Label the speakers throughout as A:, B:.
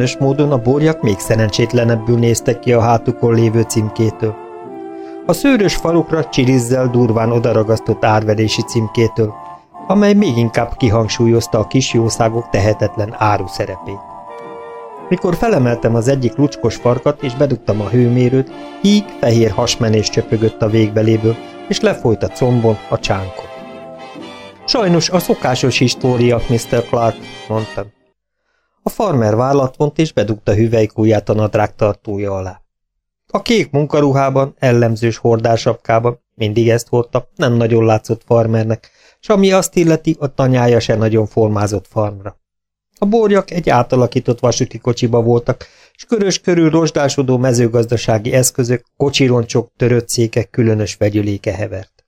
A: Különös módon a borjak még szerencsétlenebbül néztek ki a hátukon lévő címkétől. A szőrös falukra csirizzel durván odaragasztott árverési címkétől, amely még inkább kihangsúlyozta a kis jószágok tehetetlen áru szerepét. Mikor felemeltem az egyik lucskos farkat és bedugtam a hőmérőt, híg fehér hasmenés csöpögött a végbeléből, és lefolyt a combon, a csánkon. Sajnos a szokásos história, Mr. Clark, mondtam. Farmer vállat vont és bedugta hüvelykúját a nadrág tartója alá. A kék munkaruhában, ellenzős hordásapkában, mindig ezt hordta, nem nagyon látszott farmernek, s ami azt illeti, a tanyája se nagyon formázott farmra. A borjak egy átalakított vasúti kocsiba voltak, és körös körül rozsdásodó mezőgazdasági eszközök, kocsironcsok, törött székek különös vegyüléke hevert.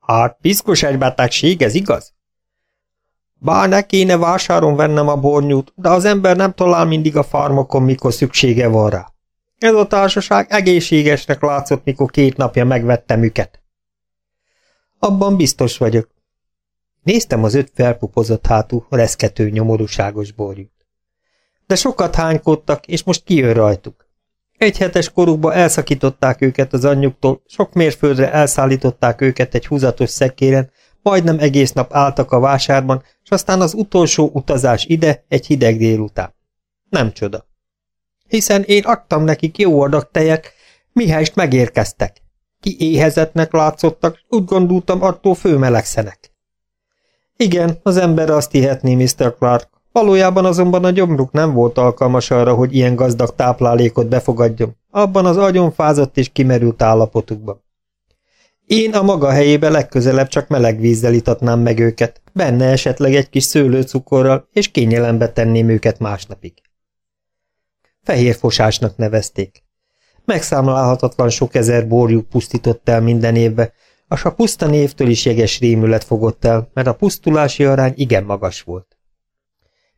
A: Hát, piszkos egybetegség, ez igaz? Bár ne kéne vásáron vennem a bornyút, de az ember nem talál mindig a farmokon, mikor szüksége van rá. Ez a társaság egészségesnek látszott, mikor két napja megvettem őket. Abban biztos vagyok. Néztem az öt felpupozott hátú, reszkető, nyomorúságos borjút. De sokat hánykodtak, és most kijön rajtuk. Egy hetes korukba elszakították őket az anyjuktól, sok mérföldre elszállították őket egy húzatos szekéren, majdnem egész nap álltak a vásárban, és aztán az utolsó utazás ide egy hideg délután. Nem csoda. Hiszen én adtam nekik jó adag tejet, mihelyst megérkeztek. Ki éhezetnek látszottak, úgy gondoltam, attól főmelegszenek. Igen, az ember azt hihetné, Mr. Clark. Valójában azonban a gyomruk nem volt alkalmas arra, hogy ilyen gazdag táplálékot befogadjon, abban az agyonfázott és kimerült állapotukban. Én a maga helyébe legközelebb csak meleg vízzel itatnám meg őket, benne esetleg egy kis szőlőcukorral, és kényelembe tenném őket másnapig. Fehér fosásnak nevezték. Megszámlálhatatlan sok ezer borjuk pusztított el minden évbe, a a puszta névtől is jeges rémület fogott el, mert a pusztulási arány igen magas volt.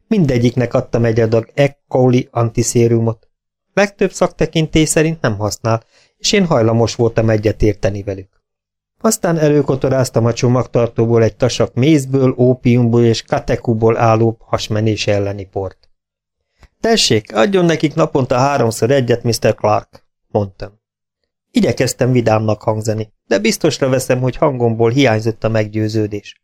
A: Mindegyiknek adtam egy adag E. coli antiszérumot. Legtöbb szaktekintély szerint nem használ, és én hajlamos voltam egyetérteni velük. Aztán előkotoráztam a csomagtartóból egy tasak mézből, ópiumból és katekuból álló hasmenés elleni port. Tessék, adjon nekik naponta háromszor egyet, Mr. Clark, mondtam. Igyekeztem vidámnak hangzani, de biztosra veszem, hogy hangomból hiányzott a meggyőződés.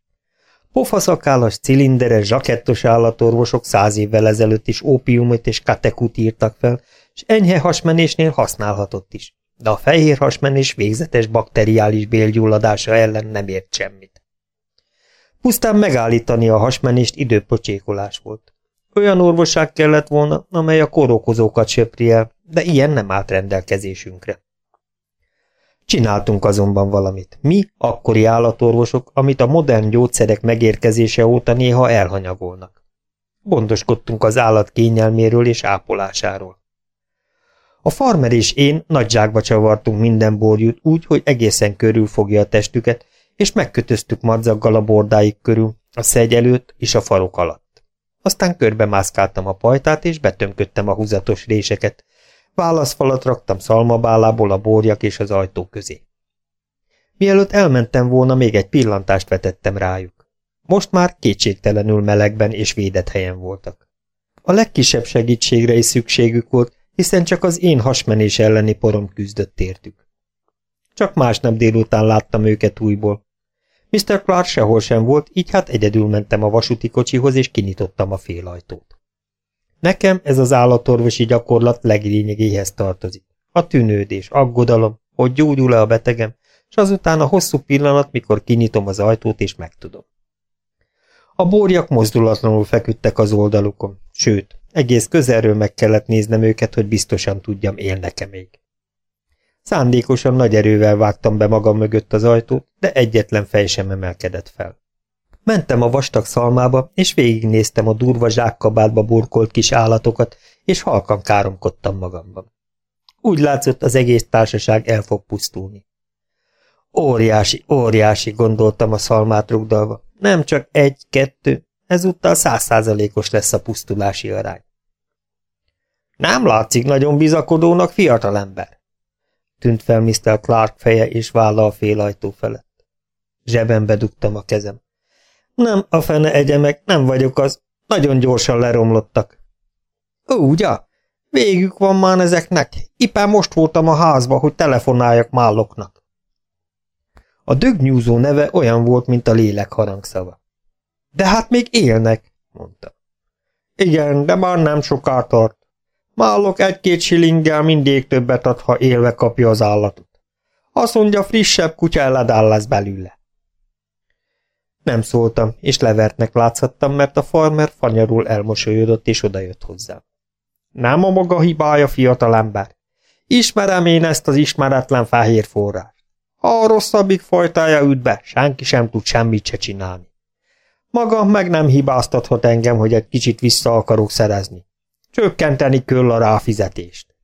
A: Pofaszakállas, cilinderes, zsakettos állatorvosok száz évvel ezelőtt is ópiumot és katekut írtak fel, és enyhe hasmenésnél használhatott is, de a fehér hasmenés végzetes bakteriális bélgyulladása ellen nem ért semmit. Pusztán megállítani a hasmenést időpocsékolás volt. Olyan orvosság kellett volna, amely a korokozókat söpri el, de ilyen nem állt rendelkezésünkre. Csináltunk azonban valamit. Mi, akkori állatorvosok, amit a modern gyógyszerek megérkezése óta néha elhanyagolnak. Gondoskodtunk az állat kényelméről és ápolásáról. A farmer és én nagy zsákba csavartunk minden borjút úgy, hogy egészen körül fogja a testüket, és megkötöztük madzaggal a bordáik körül, a szegy előtt és a farok alatt. Aztán körbe mászkáltam a pajtát, és betömködtem a húzatos réseket, Válaszfalat raktam szalmabálából a borjak és az ajtó közé. Mielőtt elmentem volna, még egy pillantást vetettem rájuk. Most már kétségtelenül melegben és védett helyen voltak. A legkisebb segítségre is szükségük volt, hiszen csak az én hasmenés elleni porom küzdött értük. Csak másnap délután láttam őket újból. Mr. Clark sehol sem volt, így hát egyedül mentem a vasúti kocsihoz, és kinyitottam a félajtót. Nekem ez az állatorvosi gyakorlat leglényegéhez tartozik. A tűnődés, aggodalom, hogy gyógyul-e a betegem, és azután a hosszú pillanat, mikor kinyitom az ajtót és megtudom. A borjak mozdulatlanul feküdtek az oldalukon, sőt, egész közelről meg kellett néznem őket, hogy biztosan tudjam, élnek-e még. Szándékosan nagy erővel vágtam be magam mögött az ajtót, de egyetlen fej sem emelkedett fel. Mentem a vastag szalmába, és végignéztem a durva zsákkabátba burkolt kis állatokat, és halkan káromkodtam magamban. Úgy látszott, az egész társaság el fog pusztulni. Óriási, óriási, gondoltam a szalmát rugdalva. Nem csak egy, kettő, ezúttal százszázalékos lesz a pusztulási arány. Nem látszik nagyon bizakodónak, fiatalember. Tűnt fel Mr. Clark feje és válla a félajtó felett. Zsebembe dugtam a kezem. Nem, a fene egyemek, nem vagyok az. Nagyon gyorsan leromlottak. Ugye? Végük van már ezeknek. Ipán most voltam a házba, hogy telefonáljak málloknak. A dögnyúzó neve olyan volt, mint a lélek harangszava. De hát még élnek, mondta. Igen, de már nem soká tart. Mállok egy-két silinggel mindig többet ad, ha élve kapja az állatot. Azt mondja, frissebb kutya eledál lesz belőle. Nem szóltam, és levertnek látszattam, mert a farmer fanyarul elmosolyodott, és odajött hozzám. Nem a maga hibája, fiatalember. Ismerem én ezt az ismeretlen fehér forrást. Ha a rosszabbik fajtája üt be, senki sem tud semmit se csinálni. Maga meg nem hibáztathat engem, hogy egy kicsit vissza akarok szerezni. Csökkenteni kell a ráfizetést.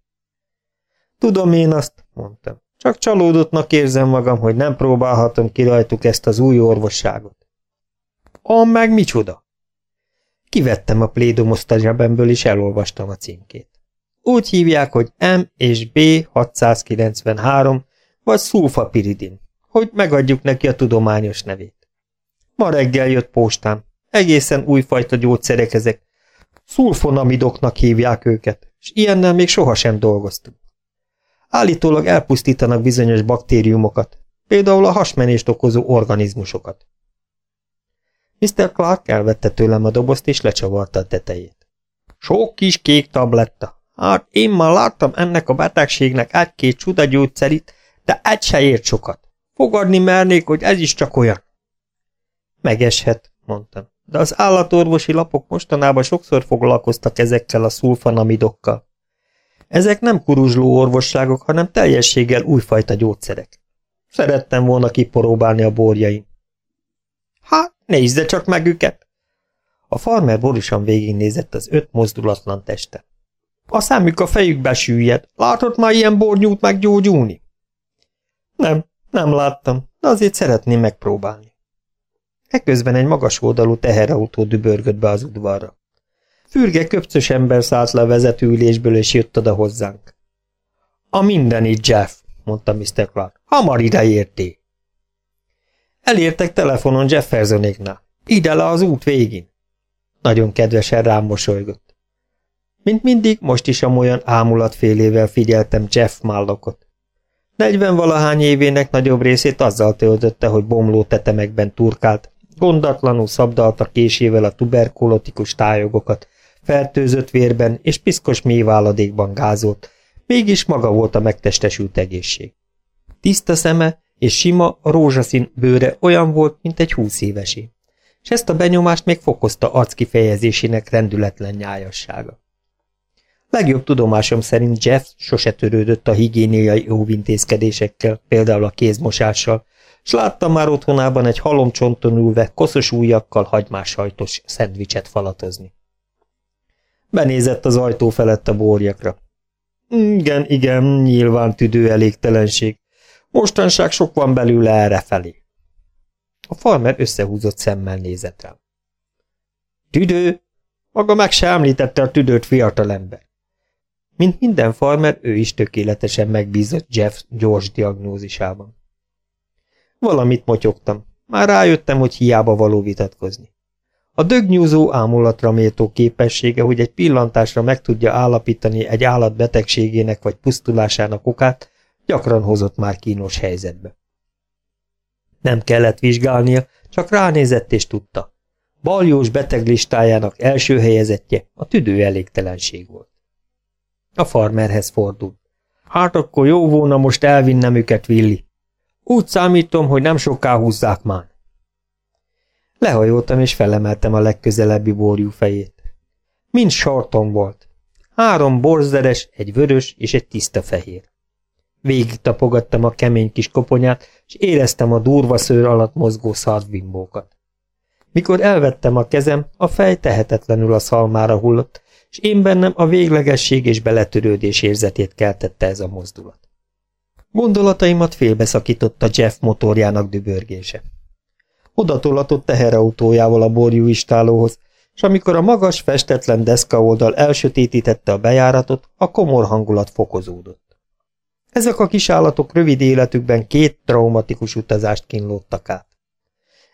A: Tudom én azt, mondtam. Csak csalódottnak érzem magam, hogy nem próbálhatom ki rajtuk ezt az új orvosságot. A meg micsoda? Kivettem a plédomoszt a zsebemből, és elolvastam a címkét. Úgy hívják, hogy M és B 693, vagy szulfapiridin, hogy megadjuk neki a tudományos nevét. Ma reggel jött postám. Egészen újfajta gyógyszerek ezek. Szulfonamidoknak hívják őket, és ilyennel még sohasem dolgoztunk. Állítólag elpusztítanak bizonyos baktériumokat, például a hasmenést okozó organizmusokat. Mr. Clark elvette tőlem a dobozt, és lecsavarta a tetejét. Sok kis kék tabletta. Hát én már láttam ennek a betegségnek egy-két csuda gyógyszerit, de egy se ért sokat. Fogadni mernék, hogy ez is csak olyan. Megeshet, mondtam, de az állatorvosi lapok mostanában sokszor foglalkoztak ezekkel a szulfanamidokkal. Ezek nem kuruzsló orvosságok, hanem teljességgel újfajta gyógyszerek. Szerettem volna kiporóbálni a borjaim. Hát, nézze csak meg őket! A farmer borisan végignézett az öt mozdulatlan teste. A szemük a fejükbe süllyed. Látott már ilyen bornyút meggyógyulni? Nem, nem láttam, de azért szeretném megpróbálni. Ekközben egy magas oldalú teherautó dübörgött be az udvarra. Fürge köpcös ember szállt le a vezetőülésből, és jött oda hozzánk. A mindenit, Jeff, mondta Mr. Clark. Hamar ide érté. Elértek telefonon Jeffersonéknál. Ide le az út végén. Nagyon kedvesen rám mosolygott. Mint mindig, most is amolyan ámulatfélével figyeltem Jeff Mallokot. Negyven-valahány évének nagyobb részét azzal töltötte, hogy bomló tetemekben turkált, gondatlanul szabdalta késével a tuberkulotikus tájogokat, fertőzött vérben és piszkos mélyváladékban gázolt, mégis maga volt a megtestesült egészség. Tiszta szeme és sima, rózsaszín bőre olyan volt, mint egy húsz évesé, és ezt a benyomást még fokozta arckifejezésének rendületlen nyájassága. Legjobb tudomásom szerint Jeff sose törődött a higiéniai óvintézkedésekkel, például a kézmosással, s láttam már otthonában egy halomcsonton ülve, koszos ujjakkal hagymás hajtos szendvicset falatozni. Benézett az ajtó felett a borjakra. Igen, igen, nyilván tüdő elégtelenség. Mostanság sok van belőle errefelé. A farmer összehúzott szemmel nézett rám. Tüdő? Maga meg se említette a tüdőt fiatalember. Mint minden farmer, ő is tökéletesen megbízott Jeff gyors diagnózisában. Valamit motyogtam. Már rájöttem, hogy hiába való vitatkozni. A dögnyúzó ámulatra méltó képessége, hogy egy pillantásra meg tudja állapítani egy állat betegségének vagy pusztulásának okát, gyakran hozott már kínos helyzetbe. Nem kellett vizsgálnia, csak ránézett és tudta. Baljós beteglistájának első helyezettje a tüdő elégtelenség volt. A farmerhez fordult. Hát akkor jó volna most elvinnem őket, Willi. Úgy számítom, hogy nem soká húzzák már. Lehajoltam és felemeltem a legközelebbi borjú fejét. Mind sarton volt. Három borzeres, egy vörös és egy tiszta fehér. Végig tapogattam a kemény kis koponyát, és éreztem a durva szőr alatt mozgó szarvbimbókat. Mikor elvettem a kezem, a fej tehetetlenül a szalmára hullott, és én bennem a véglegesség és beletörődés érzetét keltette ez a mozdulat. Gondolataimat félbeszakította Jeff motorjának dübörgése. Oda tolatott teherautójával a borjú istálóhoz, és amikor a magas, festetlen deszka oldal elsötétítette a bejáratot, a komor hangulat fokozódott. Ezek a kis állatok rövid életükben két traumatikus utazást kínlódtak át.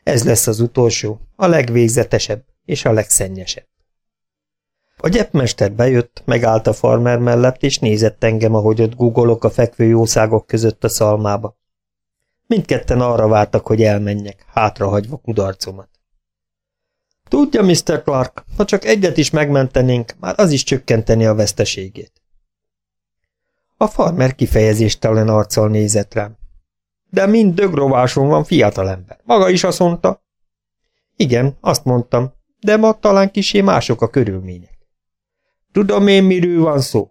A: Ez lesz az utolsó, a legvégzetesebb és a legszennyesebb. A gyepmester bejött, megállt a farmer mellett, és nézett engem, ahogy ott googolok a fekvő jószágok között a szalmába. Mindketten arra vártak, hogy elmenjek, hátrahagyva kudarcomat. Tudja, Mr. Clark, ha csak egyet is megmentenénk, már az is csökkenteni a veszteségét. A farmer kifejezéstelen arccal nézett rám. De mind dögrováson van fiatalember. Maga is azt mondta? Igen, azt mondtam, de ma talán kisé mások a körülmények. Tudom én, miről van szó?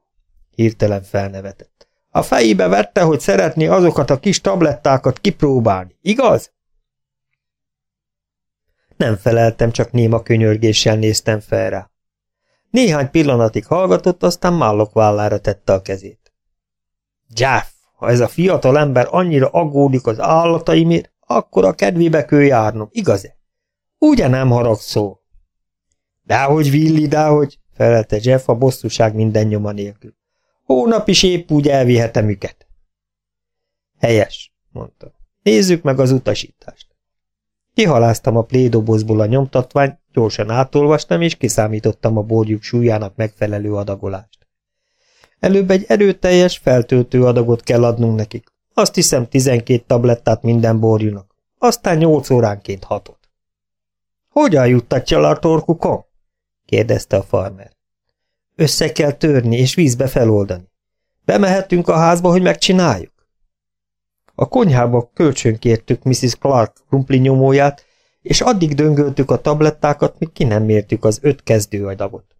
A: Hirtelen felnevetett. A fejébe vette, hogy szeretné azokat a kis tablettákat kipróbálni, igaz? Nem feleltem, csak néma könyörgéssel néztem fel rá. Néhány pillanatig hallgatott, aztán mállok vállára tette a kezét. Jeff, ha ez a fiatal ember annyira aggódik az állataimért, akkor a kedvébe kell járnom, igaz-e? Ugye nem haragszol? Dehogy, Willi, dehogy, felelte Jeff a bosszúság minden nyoma nélkül. Hónap is épp úgy elvihetem őket. Helyes, mondta. Nézzük meg az utasítást. Kihaláztam a plédobozból a nyomtatványt, gyorsan átolvastam, és kiszámítottam a borjuk súlyának megfelelő adagolást. Előbb egy erőteljes, feltöltő adagot kell adnunk nekik. Azt hiszem 12 tablettát minden borjúnak. Aztán 8 óránként hatot. Hogyan juttatja a torkukon? Kérdezte a farmer. Össze kell törni és vízbe feloldani. Bemehetünk a házba, hogy megcsináljuk? A konyhába kölcsönkértük Mrs. Clark krumpli nyomóját, és addig döngöltük a tablettákat, míg ki nem mértük az öt kezdőadagot.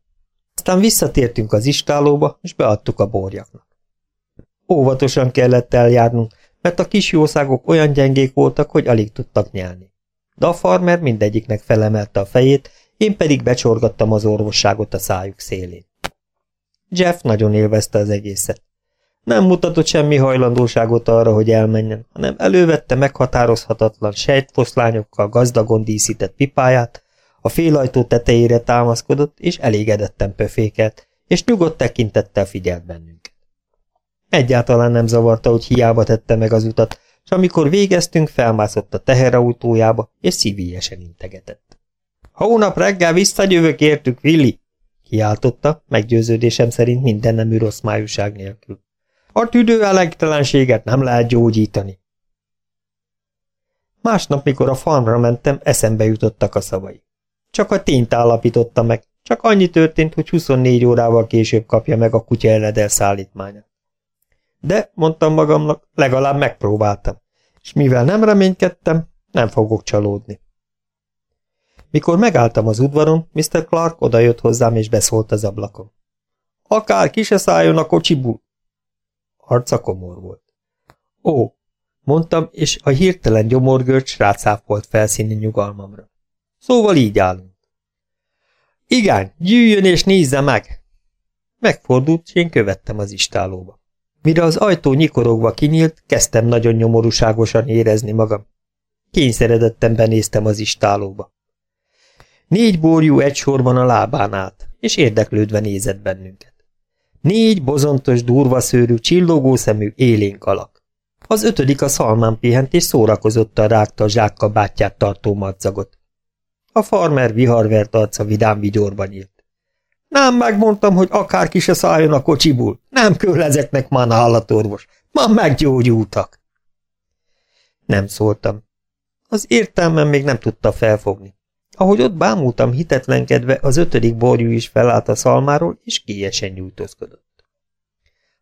A: Aztán visszatértünk az istálóba, és beadtuk a borjaknak. Óvatosan kellett eljárnunk, mert a kis jószágok olyan gyengék voltak, hogy alig tudtak nyelni. De a farmer mindegyiknek felemelte a fejét, én pedig becsorgattam az orvosságot a szájuk szélén. Jeff nagyon élvezte az egészet. Nem mutatott semmi hajlandóságot arra, hogy elmenjen, hanem elővette meghatározhatatlan sejtfoszlányokkal gazdagon díszített pipáját, a félajtó tetejére támaszkodott, és elégedetten pöfékelt, és nyugodt tekintettel figyelt bennünket. Egyáltalán nem zavarta, hogy hiába tette meg az utat, és amikor végeztünk, felmászott a teherautójába, és szívélyesen integetett. Hónap reggel visszajövök értük, Willi! kiáltotta, meggyőződésem szerint minden nemű rossz májúság nélkül. A tüdőelegtelenséget nem lehet gyógyítani. Másnap, mikor a farmra mentem, eszembe jutottak a szavai. Csak a tényt állapította meg, csak annyi történt, hogy 24 órával később kapja meg a kutya eredel szállítmányát. De, mondtam magamnak, legalább megpróbáltam, és mivel nem reménykedtem, nem fogok csalódni. Mikor megálltam az udvaron, Mr. Clark odajött hozzám és beszólt az ablakon. Akár ki se szálljon a kocsiból, Arca komor volt. Ó, mondtam, és a hirtelen gyomorgörcs rácáfolt felszíni nyugalmamra. Szóval így állunk. Igen, gyűjjön és nézze meg! Megfordult, és én követtem az istálóba. Mire az ajtó nyikorogva kinyílt, kezdtem nagyon nyomorúságosan érezni magam. Kényszeredetten benéztem az istálóba. Négy borjú egy sorban a lábán állt, és érdeklődve nézett bennünket. Négy bozontos, durva szőrű, csillogó szemű, élénk alak. Az ötödik a szalmán pihent, és szórakozottan rágta a zsákkabátját tartó madzagot. A farmer viharvert arca vidám vigyorba nyílt. Nem megmondtam, hogy akárki se szálljon a kocsiból. Nem kell ezeknek már állatorvos. Már meggyógyultak. Nem szóltam. Az értelmem még nem tudta felfogni. Ahogy ott bámultam hitetlenkedve, az ötödik borjú is felállt a szalmáról, és kiesen nyújtózkodott.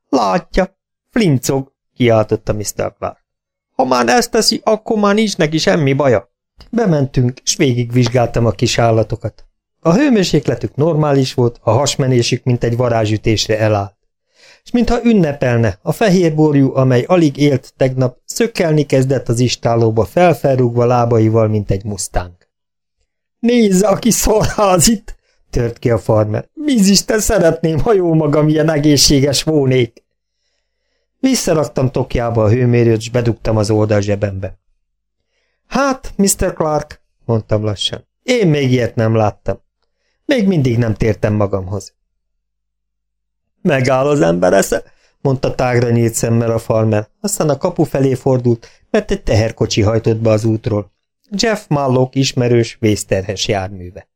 A: Látja, flincog, kiáltotta Mr. Clark. Ha már ezt teszi, akkor már nincs neki semmi baja. Bementünk, és végigvizsgáltam a kis állatokat. A hőmérsékletük normális volt, a hasmenésük mint egy varázsütésre elállt. És mintha ünnepelne, a fehér borjú, amely alig élt tegnap, szökkelni kezdett az istálóba, felfelrúgva lábaival, mint egy mustang. Nézze, aki szorházit! tört ki a farmer. Vízisten szeretném, ha jó magam ilyen egészséges volnék. Visszaraktam tokjába a hőmérőt, és bedugtam az oldal zsebembe. Hát, Mr. Clark, mondtam lassan, én még ilyet nem láttam. Még mindig nem tértem magamhoz. Megáll az ember esze, mondta tágra nyílt szemmel a farmer, aztán a kapu felé fordult, mert egy teherkocsi hajtott be az útról. Jeff Mallock ismerős, vészterhes járműve.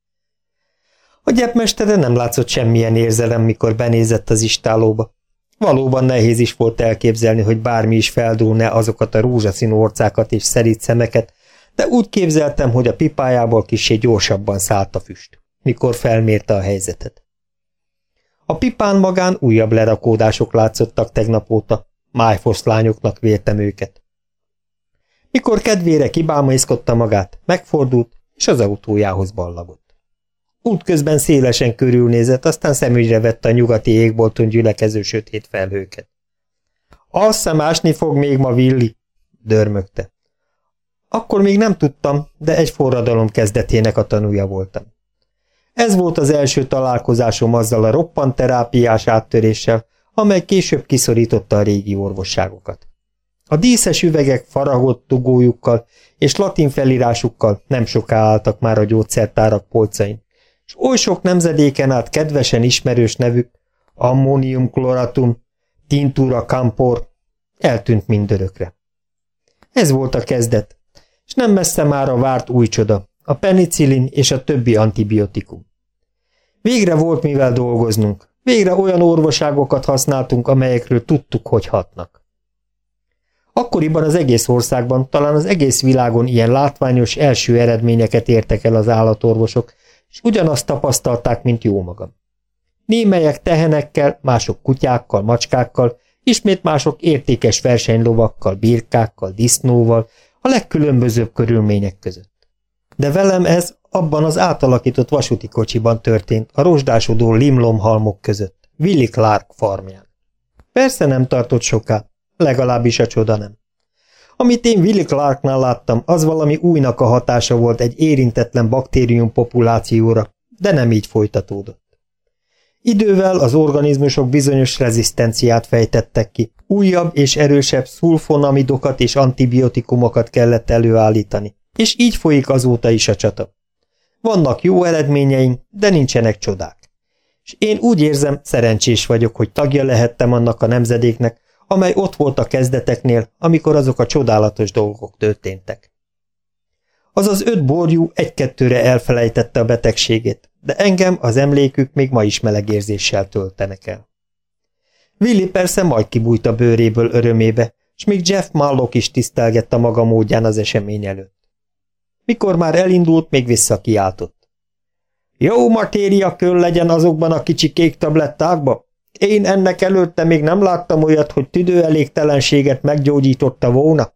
A: A gyepmestere nem látszott semmilyen érzelem, mikor benézett az istálóba. Valóban nehéz is volt elképzelni, hogy bármi is feldúlne azokat a rózsaszín orcákat és szerít szemeket, de úgy képzeltem, hogy a pipájából kisé gyorsabban szállt a füst, mikor felmérte a helyzetet. A pipán magán újabb lerakódások látszottak tegnap óta, májfoszlányoknak vértem őket. Mikor kedvére kibámaiszkodta magát, megfordult, és az autójához ballagott. Útközben szélesen körülnézett, aztán szemügyre vette a nyugati égbolton gyülekező sötét felhőket. Azt hiszem ásni fog még ma Willi, dörmögte. Akkor még nem tudtam, de egy forradalom kezdetének a tanúja voltam. Ez volt az első találkozásom azzal a roppant terápiás áttöréssel, amely később kiszorította a régi orvosságokat. A díszes üvegek faragott dugójukkal és latin felirásukkal nem soká álltak már a gyógyszertárak polcain, és oly sok nemzedéken át kedvesen ismerős nevük, ammónium kloratum, tintura campor, eltűnt mindörökre. Ez volt a kezdet, és nem messze már a várt új csoda, a penicillin és a többi antibiotikum. Végre volt mivel dolgoznunk, végre olyan orvoságokat használtunk, amelyekről tudtuk, hogy hatnak. Akkoriban az egész országban, talán az egész világon ilyen látványos első eredményeket értek el az állatorvosok, és ugyanazt tapasztalták, mint jó magam. Némelyek tehenekkel, mások kutyákkal, macskákkal, ismét mások értékes versenylovakkal, birkákkal, disznóval, a legkülönbözőbb körülmények között. De velem ez abban az átalakított vasúti kocsiban történt, a rozsdásodó limlomhalmok között, Willy Clark farmján. Persze nem tartott soká, legalábbis a csoda nem. Amit én Willy Clarknál láttam, az valami újnak a hatása volt egy érintetlen baktérium populációra, de nem így folytatódott. Idővel az organizmusok bizonyos rezisztenciát fejtettek ki, újabb és erősebb szulfonamidokat és antibiotikumokat kellett előállítani, és így folyik azóta is a csata. Vannak jó eredményeink, de nincsenek csodák. És én úgy érzem, szerencsés vagyok, hogy tagja lehettem annak a nemzedéknek, amely ott volt a kezdeteknél, amikor azok a csodálatos dolgok történtek. Az az öt borjú egy-kettőre elfelejtette a betegségét, de engem az emlékük még ma is melegérzéssel töltenek el. Willy persze majd kibújt a bőréből örömébe, és még Jeff Mallock is tisztelgette maga módján az esemény előtt. Mikor már elindult, még visszakiáltott. Jó matéria köl legyen azokban a kicsi kék tablettákba? Én ennek előtte még nem láttam olyat, hogy tüdőelégtelenséget meggyógyította volna.